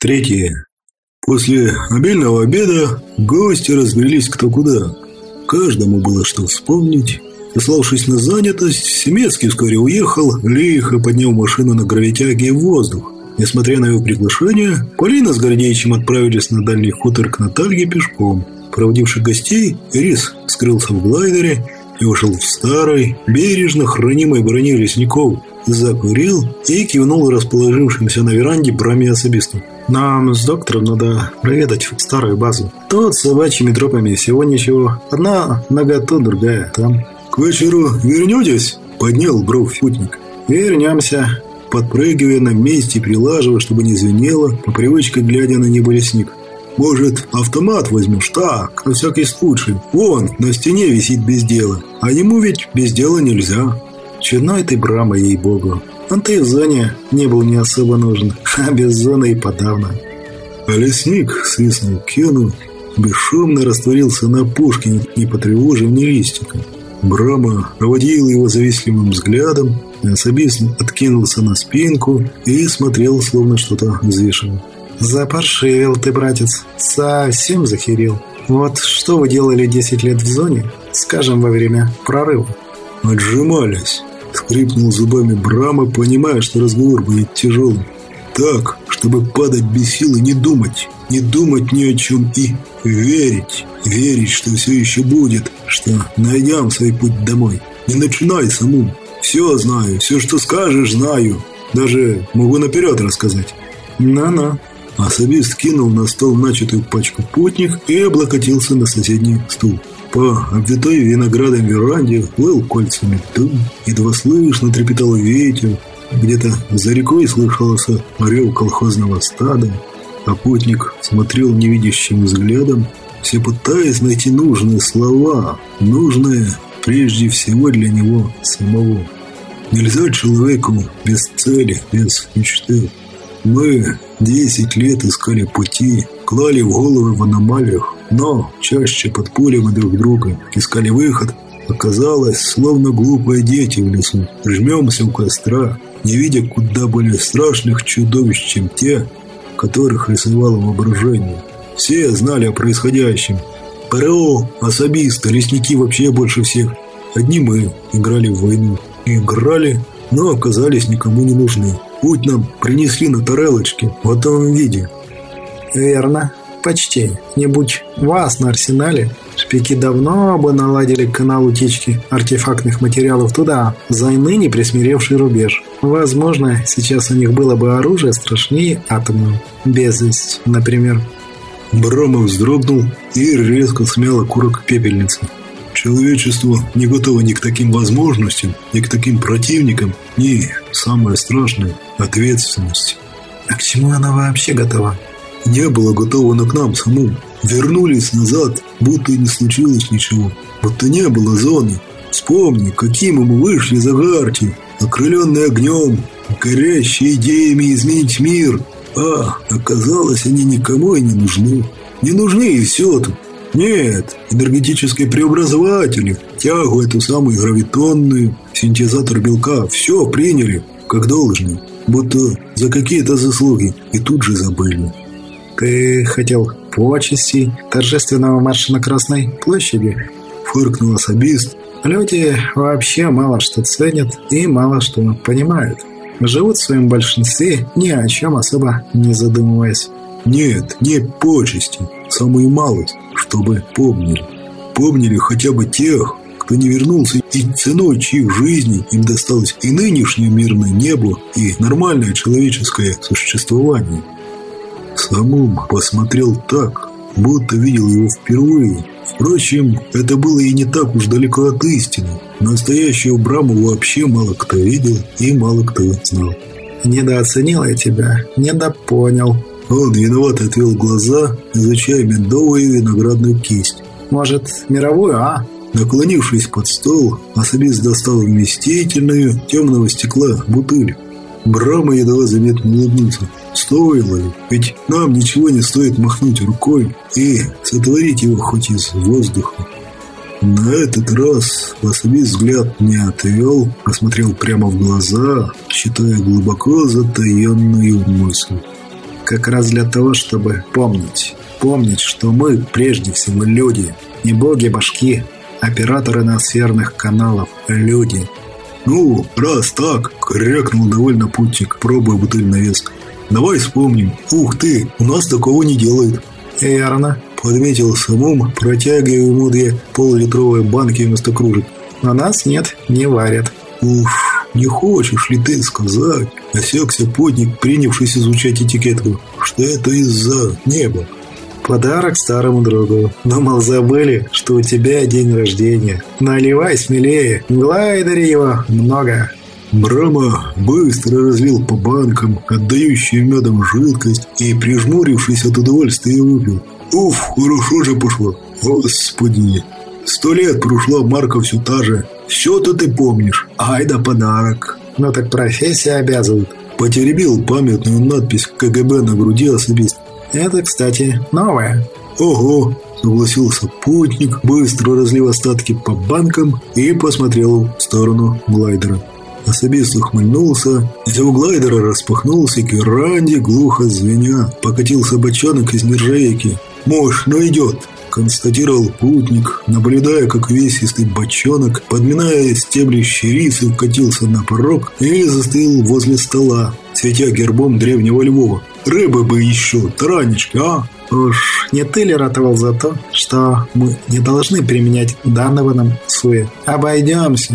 Третье. После обильного обеда гости разбрелись кто куда. Каждому было что вспомнить. Сославшись на занятость, Семецкий вскоре уехал, лихо поднял машину на гравитяге в воздух. Несмотря на его приглашение, Полина с Гордеичем отправились на дальний хутор к Наталье пешком. Проводивший гостей, Рис скрылся в глайдере и ушел в старой, бережно хранимой броне лесников. Закурил и кивнул расположившимся на веранде браме особисту. «Нам с доктором надо проведать старую базу. Тут с собачьими тропами всего ничего. Одна нога тут, другая там». «К вечеру вернетесь?» – поднял бровь путник. «Вернемся». Подпрыгивая на месте, прилаживая, чтобы не звенело, по привычке глядя на небо лесник. Может, автомат возьмешь? Так, на всякий случай. Вон, на стене висит без дела. А ему ведь без дела нельзя. Чудной ты, Брама, ей-богу. Он ты в зоне не был не особо нужен, а без зоны и подавно. А лесник свистнул Кену, бесшумно растворился на пушке, не потревожив ни листика. Брама проводил его завистливым взглядом, особист откинулся на спинку и смотрел, словно что-то взвешивал. «Запаршивил ты, братец, совсем захерил. Вот что вы делали 10 лет в зоне, скажем, во время прорыва?» «Отжимались», — скрипнул зубами Брама, понимая, что разговор будет тяжелым. «Так, чтобы падать без силы, не думать, не думать ни о чем и верить, верить, что все еще будет, что найдем свой путь домой. Не начинай саму. Все знаю, все, что скажешь, знаю. Даже могу наперед рассказать». «На-на», Особист кинул на стол начатую пачку путник и облокотился на соседний стул. По обвитой виноградом веранде плыл кольцами дым, едва слышно трепетал ветер, где-то за рекой слышался орел колхозного стада, а путник смотрел невидящим взглядом, все пытаясь найти нужные слова, нужные прежде всего для него самого. Нельзя человеку без цели, без мечты. Мы десять лет искали пути, клали в головы в аномалиях, но чаще под пулями друг друга искали выход. Оказалось, словно глупые дети в лесу. Жмемся у костра, не видя куда более страшных чудовищ, чем те, которых рисовало воображение. Все знали о происходящем. ПРО, особисты, лесники вообще больше всех. Одни мы играли в войну. Играли, но оказались никому не нужны. Путь нам принесли на тарелочке в готовом виде. Верно. Почти. Не будь вас на арсенале, шпики давно бы наладили канал утечки артефактных материалов туда, за ныне присмиревший рубеж. Возможно, сейчас у них было бы оружие страшнее атомного. Безвесть, например. Брома вздрогнул и резко смял окурок пепельницы. Человечество не готово ни к таким возможностям, ни к таким противникам, ни, самое страшное, ответственности. А к чему она вообще готова? Не было готово на к нам самому. Вернулись назад, будто и не случилось ничего. Будто не было зоны. Вспомни, какими мы вышли за Гарти, окрыленные огнем, горящие идеями изменить мир. А, оказалось, они никому и не нужны. Не нужны и все тут. Нет, энергетические преобразователи, тягу эту самую гравитонную, синтезатор белка, все приняли, как должно, будто за какие-то заслуги, и тут же забыли. Ты хотел почестей, торжественного марша на Красной площади? Фыркнул особист. Люди вообще мало что ценят и мало что понимают. Живут в своем большинстве, ни о чем особо не задумываясь. Нет, не почести, самую малость чтобы помнили. Помнили хотя бы тех, кто не вернулся и ценой чьих жизней им досталось и нынешнее мирное небо, и нормальное человеческое существование. Самум посмотрел так, будто видел его впервые. Впрочем, это было и не так уж далеко от истины. Настоящего Браму вообще мало кто видел и мало кто знал. «Недооценил я тебя, недопонял», он виновато отвел глаза, изучая медовую виноградную кисть. «Может, мировую, а?» Наклонившись под стол, особист достал вместительную темного стекла бутыль. Брама едва заметно улыбнулся. Стоило? Ведь нам ничего не стоит махнуть рукой и сотворить его хоть из воздуха. На этот раз особист взгляд не отвел, посмотрел прямо в глаза, считая глубоко затаенную мысль. как раз для того, чтобы помнить. Помнить, что мы прежде всего люди. Не боги-башки, операторы ноосферных каналов, люди. «Ну, раз так», — крякнул довольно путник, пробуя бутыль на вес. «Давай вспомним. Ух ты, у нас такого не делают». «Верно», — подметил самум, протягивая ему две полулитровые банки вместо кружек. «У нас нет, не варят». «Уф, не хочешь ли ты сказать?» — осекся путник, принявшись изучать этикетку, что это из-за неба. Подарок старому другу. Думал, забыли, что у тебя день рождения. Наливай смелее. Глайдери его много. Брама быстро разлил по банкам отдающую медом жидкость и, прижмурившись от удовольствия, выпил. Уф, хорошо же пошло. Господи. Сто лет прошло, марка все та же. Все-то ты помнишь. Ай да подарок. Ну так профессия обязывает. Потеребил памятную надпись КГБ на груди особист. Это, кстати, новое. Ого, согласился путник, быстро разлив остатки по банкам и посмотрел в сторону глайдера. Особист ухмыльнулся, у глайдера распахнулся, керанди, глухо звеня, покатился бочонок из нержавейки. «Мощно идет!» – констатировал путник, наблюдая, как весистый бочонок, подминая стебли щерицы, катился на порог и застыл возле стола, светя гербом древнего Львова. Рыбы бы еще, таранечки, а? Уж не ты ли ратовал за то, что мы не должны применять данного нам суе? Обойдемся.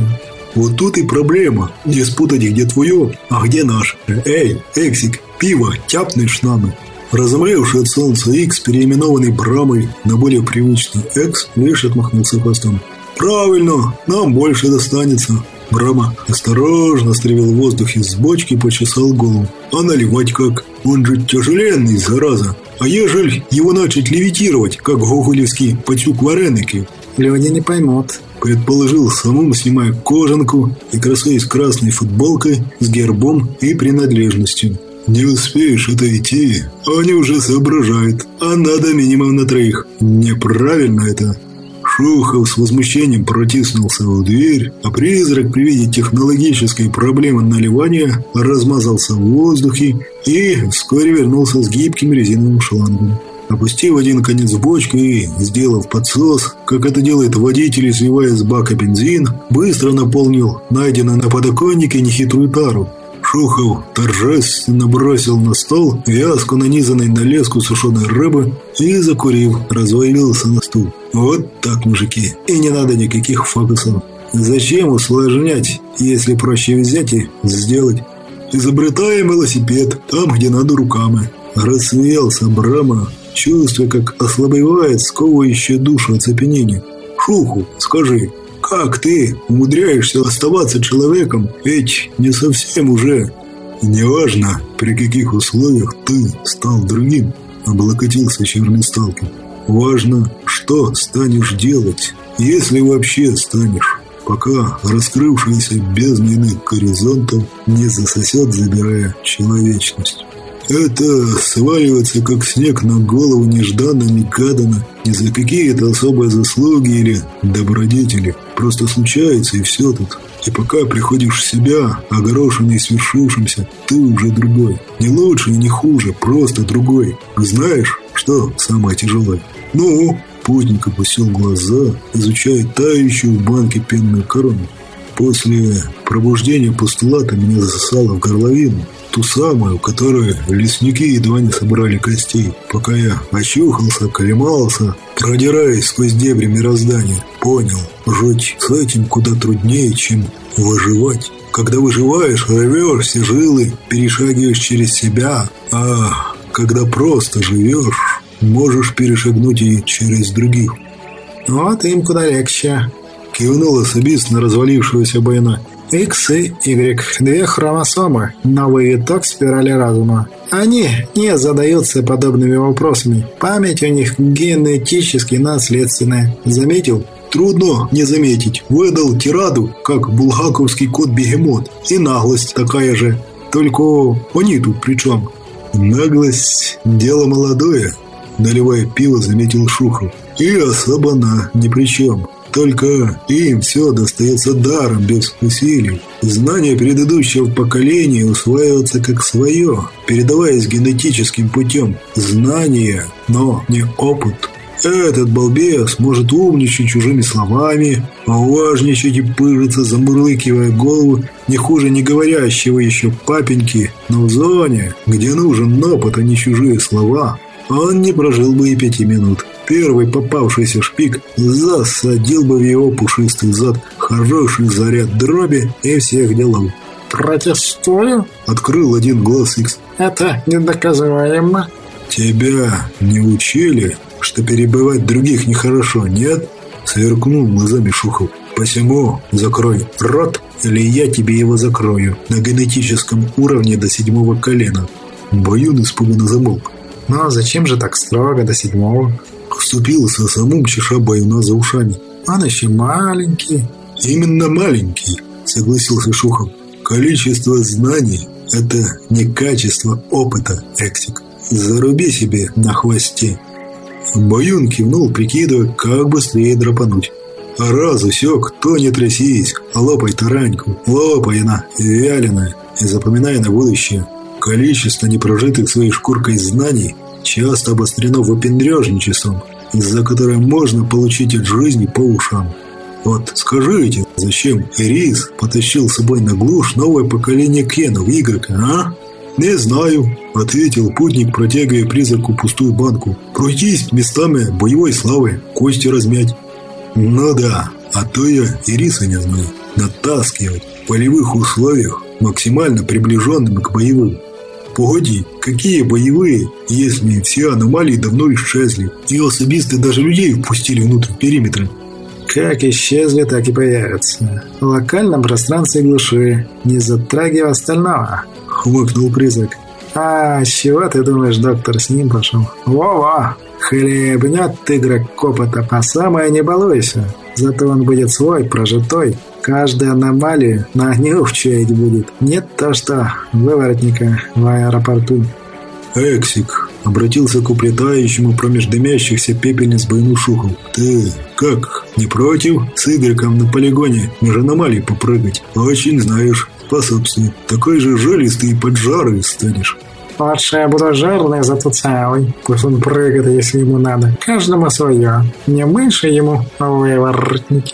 Вот тут и проблема. Не спутать, где твое, а где наш. Эй, Эксик, пиво, тяпнешь нами. Разомлевший от солнца Икс, переименованный Брамой на более привычный Экс, лишь отмахнулся хвостом. «Правильно, нам больше достанется». Брама осторожно стревел воздух из бочки и почесал голову. «А наливать как? Он же тяжеленный, зараза. А ежель его начать левитировать, как гоголевский потюк вареники?» «Люди не поймут», предположил самому, снимая кожанку и красуясь красной футболкой с гербом и принадлежностью. «Не успеешь отойти, они уже соображают, а надо минимум на троих. Неправильно это». Шухов с возмущением протиснулся в дверь, а призрак при виде технологической проблемы наливания размазался в воздухе и вскоре вернулся с гибким резиновым шлангом. Опустив один конец бочку и сделав подсос, как это делает водитель, сливая с бака бензин, быстро наполнил найденную на подоконнике нехитрую тару. Шухов торжественно бросил на стол вязку, нанизанной на леску сушеной рыбы, и, закурив, развалился на стул. Вот так, мужики, и не надо никаких фокусов. Зачем усложнять, если проще взять и сделать? Изобретаем велосипед там, где надо руками. Рассмеялся Брама, чувствуя, как ослабевает сковывающее душу оцепенение. Шуху, скажи, как ты умудряешься оставаться человеком, ведь не совсем уже. Неважно, при каких условиях ты стал другим, облокотился черный сталкер. Важно, что станешь делать, если вообще станешь, пока раскрывшаяся бездна иных горизонтов не засосет, забирая человечность. Это сваливается, как снег на голову нежданно-негаданно, не за какие-то особые заслуги или добродетели. Просто случается, и все тут. И пока приходишь в себя, огорошенный свершившимся, ты уже другой. Не лучше и не хуже, просто другой. Знаешь, что самое тяжелое? Ну, путник опустил глаза, изучая тающую в банке пенную корону. После пробуждения постулата меня засосало в горловину. Ту самую, которую лесники едва не собрали костей. Пока я очухался, колемался, продираясь сквозь дебри мироздания, понял, жить с этим куда труднее, чем выживать. Когда выживаешь, рвешься жилы, перешагиваешь через себя, а когда просто живешь, можешь перешагнуть и через других. Вот им куда легче. Кивнул особист на развалившегося Байна. X и Y – две хромосомы, новый виток спирали разума. Они не задаются подобными вопросами. Память у них генетически наследственная. Заметил? Трудно не заметить. Выдал тираду, как булгаковский кот-бегемот. И наглость такая же. Только они тут при чем? Наглость – дело молодое. Наливая пиво, заметил Шухов. И особо она ни при чем. Только им все достается даром, без усилий. Знания предыдущего поколения усваиваются как свое, передаваясь генетическим путем. Знания, но не опыт. Этот балбес может умничать чужими словами, важничать и пыжиться, замурлыкивая голову не хуже не говорящего еще папеньки, но в зоне, где нужен опыт, а не чужие слова, он не прожил бы и пяти минут. Первый попавшийся шпик засадил бы в его пушистый зад хороший заряд дроби и всех делов. «Протестую!» — открыл один глаз Икс. «Это недоказуемо!» «Тебя не учили, что перебывать других нехорошо, нет?» Сверкнул глазами Шухов. «Посему закрой рот, или я тебе его закрою на генетическом уровне до седьмого колена». Баюн испуганно замолк. «Но зачем же так строго до седьмого?» Вступился самум чеша Баюна за ушами. «Он еще маленький». «Именно маленький», согласился Шухов. «Количество знаний – это не качество опыта, Эксик. Заруби себе на хвосте». Баюн кивнул, прикидывая, как быстрее драпануть. А раз усек, то не трясись, а лопай тараньку, лопай она, вяленая, и запоминай на будущее. Количество непрожитых своей шкуркой знаний часто обострено выпендрежничеством, из-за которой можно получить от жизни по ушам. Вот скажите, зачем Ирис потащил с собой на глушь новое поколение Кенов, Игрока, а? «Не знаю», — ответил путник, протягивая призраку пустую банку. «Пройтись местами боевой славы, кости размять». «Ну да, а то я Ириса не знаю. Натаскивать в полевых условиях, максимально приближенными к боевым. Погоди, какие боевые, если все аномалии давно исчезли, и особисты даже людей впустили внутрь периметра?» Как исчезли, так и появятся. В локальном пространстве глуши, не затрагивая остального хмыкнул призрак. «А, чего ты думаешь, доктор с ним пошел?» «Во-во! Хлебнет игрок опыта по самое не балуйся. Зато он будет свой, прожитой. Каждую аномалию на огню вчаять будет. Нет то что выворотника в аэропорту». «Эксик», — обратился к уплетающему промеж дымящихся пепельниц Байну Шухов. «Ты как, не против с Игреком на полигоне меж аномалий попрыгать? Очень знаешь, способствует. Такой же жилистый и поджарый станешь». «Лучше я буду жирный, зато целый. Пусть он прыгает, если ему надо. Каждому свое. Не мыши ему, а выворотники».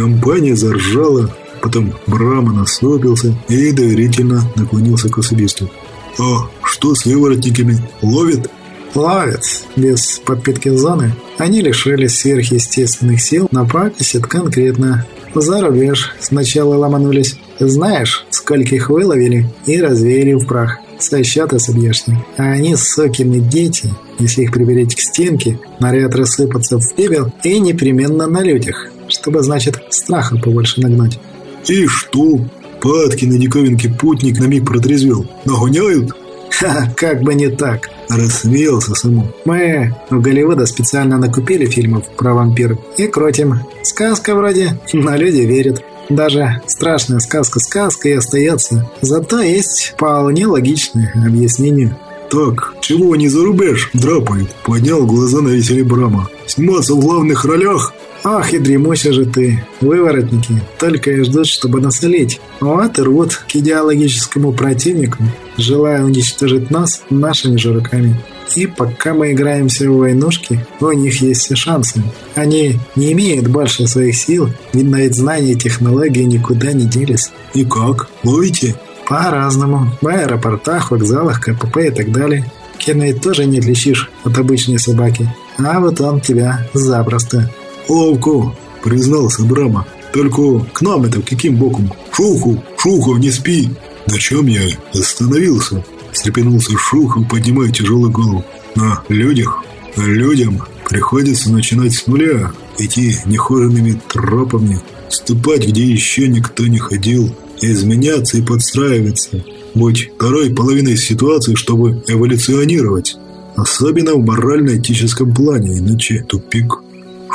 Компания заржала, потом Брама насупился и доверительно наклонился к особисту. «А что с выворотниками? Ловит?» Ловят. Без подпитки зоны. Они лишились сверхъестественных сил, прописят конкретно. За рубеж сначала ломанулись. Знаешь, скольких выловили и развеяли в прах. Со счета собьешься. А они, сокины дети, если их приберечь к стенке, норовят рассыпаться в пепел и непременно на людях, чтобы, значит, страха побольше нагнать. «И что?» Падки на диковинке путник на миг протрезвел. «Нагоняют?» «Ха, как бы не так!» Рассмеялся саму. «Мы у Голливуда специально накупили фильмов про вампиров и кротим. Сказка вроде, но люди верят. Даже страшная сказка-сказка и остается. Зато есть вполне логичное объяснение». «Так, чего не зарубеж?» Драпает. Поднял глаза на веселье Брама. «Сниматься в главных ролях?» Ах и дремуча же ты, выворотники, только и ждут, чтобы насолить. Вот и рвут к идеологическому противнику, желая уничтожить нас нашими же руками. И пока мы играемся в войнушки, у них есть все шансы. Они не имеют больше своих сил, видно ведь знания и технологии никуда не делись. И как? Ловите? По-разному. В аэропортах, вокзалах, КПП и так далее. Кена тоже не отличишь от обычной собаки. А вот он тебя запросто. «Ловко», — признался Брама. «Только к нам это каким боком? Шуху, Шуху, не спи!» «На чем я остановился?» Встрепенулся Шухов, поднимая тяжелую голову. «На людях? Людям приходится начинать с нуля, идти нехоженными тропами, ступать, где еще никто не ходил, изменяться и подстраиваться, быть второй половиной ситуации, чтобы эволюционировать. Особенно в морально-этическом плане, иначе тупик».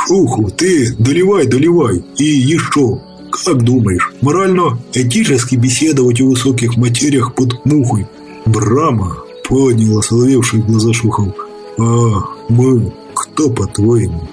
Шуху, ты доливай, доливай. И еще. Как думаешь, морально-этически беседовать о высоких материях под мухой? Брама подняла соловевшие глаза Шухов. А мы кто, по-твоему?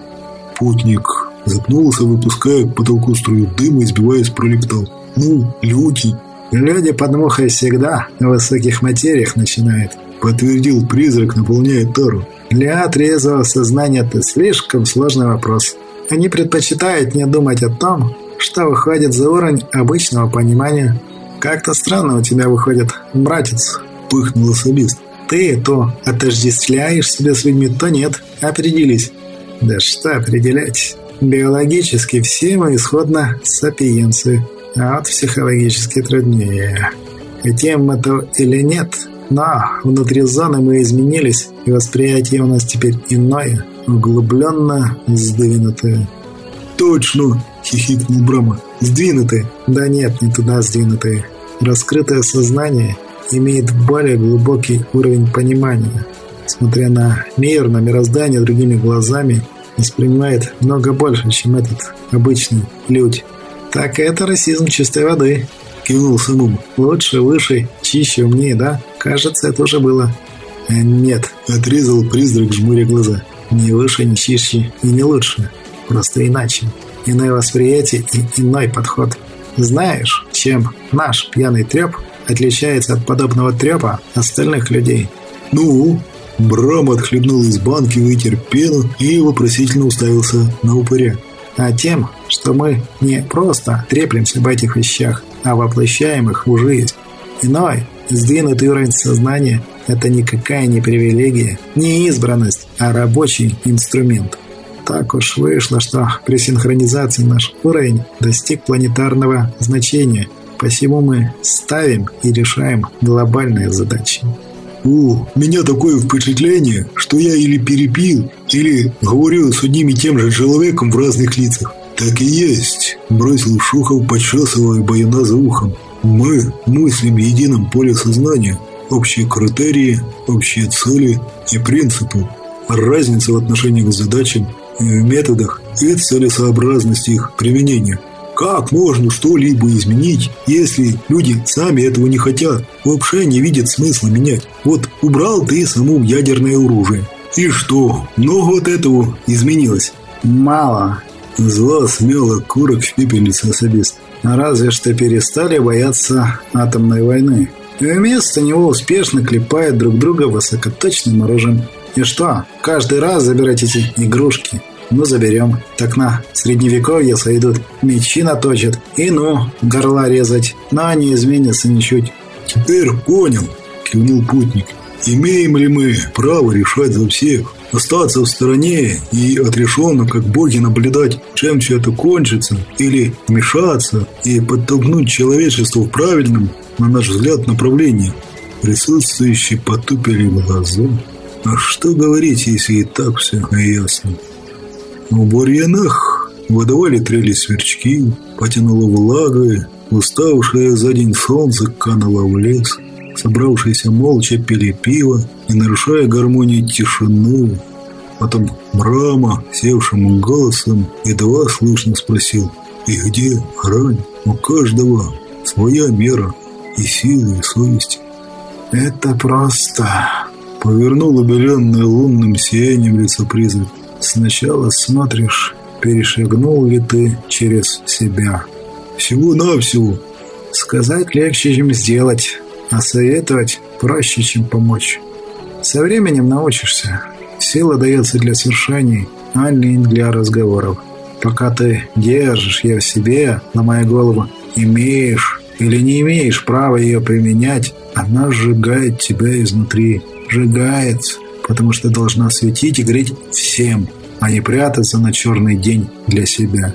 Путник Запнулся, выпуская к потолку струю дыма, избиваясь, пролептал. «Ну, люди!» «Люди под мухой всегда в высоких материях начинают», подтвердил призрак, наполняя тару. «Для трезвого сознания это слишком сложный вопрос. Они предпочитают не думать о том, что выходит за уровень обычного понимания. Как-то странно у тебя выходит, братец», пыхнул особист. «Ты то отождествляешь себя с людьми, то нет. Определись». «Да что определять?» Биологически все мы исходно сапиенсы, а вот психологически труднее. Хотим мы то или нет, но внутри зоны мы изменились, и восприятие у нас теперь иное, углубленно сдвинутое. «Точно!» – хихикнул Брама. «Сдвинутые?» «Да нет, не туда сдвинутые. Раскрытое сознание имеет более глубокий уровень понимания. Смотря на мир, на мироздание другими глазами – воспринимает много больше, чем этот обычный людь. Так это расизм чистой воды. Кивнул Самум. Лучше, выше, чище, умнее, да? Кажется, это уже было. А нет, отрезал призрак, жмуря глаза. Не выше, не чище и не лучше. Просто иначе. Иное восприятие и иной подход. Знаешь, чем наш пьяный треп отличается от подобного трепа остальных людей? Ну, Брам отхлебнул из банки, вытер пену и вопросительно уставился на упыря. А тем, что мы не просто треплемся об этих вещах, а воплощаем их в жизнь. Иной, сдвинутый уровень сознания – это никакая не привилегия, не избранность, а рабочий инструмент. Так уж вышло, что при синхронизации наш уровень достиг планетарного значения, посему мы ставим и решаем глобальные задачи. «О, меня такое впечатление, что я или перепил, или говорю с одним и тем же человеком в разных лицах». «Так и есть», – бросил Шухов, почесывая Баяна за ухом. «Мы мыслим в едином поле сознания, общие критерии, общие цели и принципы. Разница в отношении к задачам, в методах и целесообразности их применения – как можно что-либо изменить, если люди сами этого не хотят, вообще не видят смысла менять? Вот убрал ты саму ядерное оружие. И что, много от этого изменилось? Мало. Зло смело курок в пепельнице особист. Разве что перестали бояться атомной войны. И вместо него успешно клепают друг друга высокоточным оружием. И что, каждый раз забирать эти игрушки – ну, заберем. Так на средневековье сойдут. Мечи наточат. И ну, горла резать. Но не изменится ничуть. Теперь понял, кивнул путник. Имеем ли мы право решать за всех? Остаться в стороне и отрешенно, как боги, наблюдать, чем все это кончится? Или вмешаться и подтолкнуть человечество в правильном, на наш взгляд, направлении? Присутствующие потупили глаза. А что говорить, если и так все ясно? В бурьянах выдавали трели сверчки, потянуло влагой, уставшее за день солнце кануло в лес. Собравшиеся молча пили пиво, не нарушая гармонии тишины. Потом Мрама, севшим голосом, едва слышно спросил, «И где грань? У каждого своя мера и силы, и совесть». «Это просто...» Повернул убеленное лунным сиянием лицо призрак. Сначала смотришь, перешагнул ли ты через себя. Всего-навсего. Сказать легче, чем сделать, а советовать проще, чем помочь. Со временем научишься. Сила дается для свершений, а не для разговоров. Пока ты держишь ее в себе, на мою голову, имеешь или не имеешь права ее применять, она сжигает тебя изнутри. Сжигает, потому что должна светить и греть всем, а не прятаться на черный день для себя.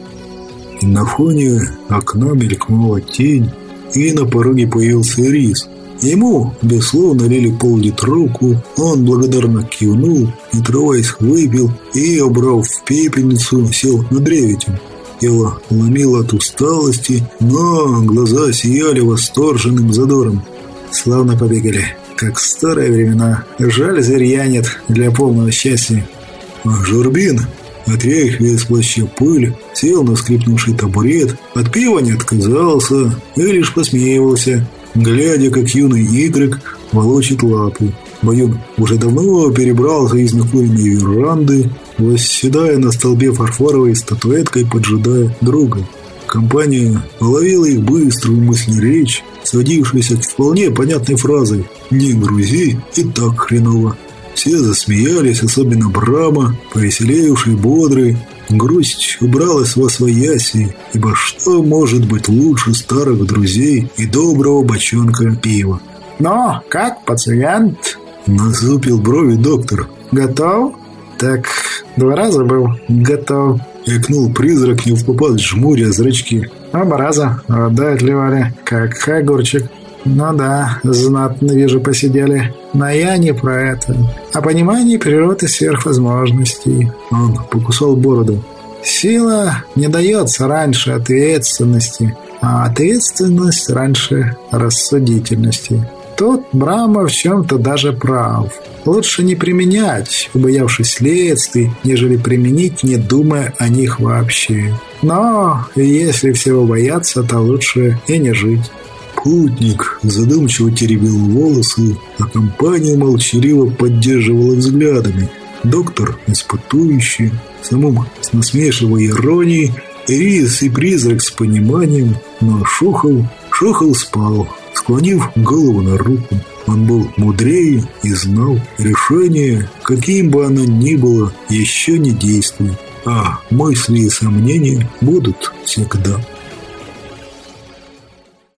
И на фоне окна мелькнула тень, и на пороге появился рис. Ему, безусловно, налили пол-литровку, он благодарно кивнул, не отрываясь, выпил и, обрав в пепельницу, сел над древитем. Тело ломило от усталости, но глаза сияли восторженным задором. Славно побегали как в старые времена. Жаль, зверья нет для полного счастья. Журбин, отряхивая из плаща пыль, сел на скрипнувший табурет, от пива не отказался и лишь посмеивался, глядя, как юный игрок волочит лапы. Баюн уже давно перебрался из накуренной веранды, восседая на столбе фарфоровой статуэткой, поджидая друга. Компания уловила их быструю мысль-речь, сводившуюся к вполне понятной фразой «Не грузи, и так хреново». Все засмеялись, особенно Брама, повеселевший, бодрый. Грусть убралась во свояси, ибо что может быть лучше старых друзей и доброго бочонка пива? «Но, как пациент?» Насупил брови доктор. «Готов?» «Так, два раза был готов». Икнул призрак, не в попад, жмуря зрачки. Оба раза вода отливали, как огурчик. Ну да, знатно вижу посидели. Но я не про это. О понимании природы сверхвозможностей. Он покусал бороду. Сила не дается раньше ответственности, а ответственность раньше рассудительности. Тут Брама в чем-то даже прав. Лучше не применять, убоявшись следствий, нежели применить, не думая о них вообще. Но если всего бояться, то лучше и не жить. Путник задумчиво теребил волосы, а компания молчаливо поддерживала взглядами. Доктор испытующий, самому с насмешливой иронией, Ирис и призрак с пониманием, но Шухов, Шухов спал, Склонив голову на руку, он был мудрее и знал, решение, каким бы оно ни было, еще не действует, а мысли и сомнения будут всегда.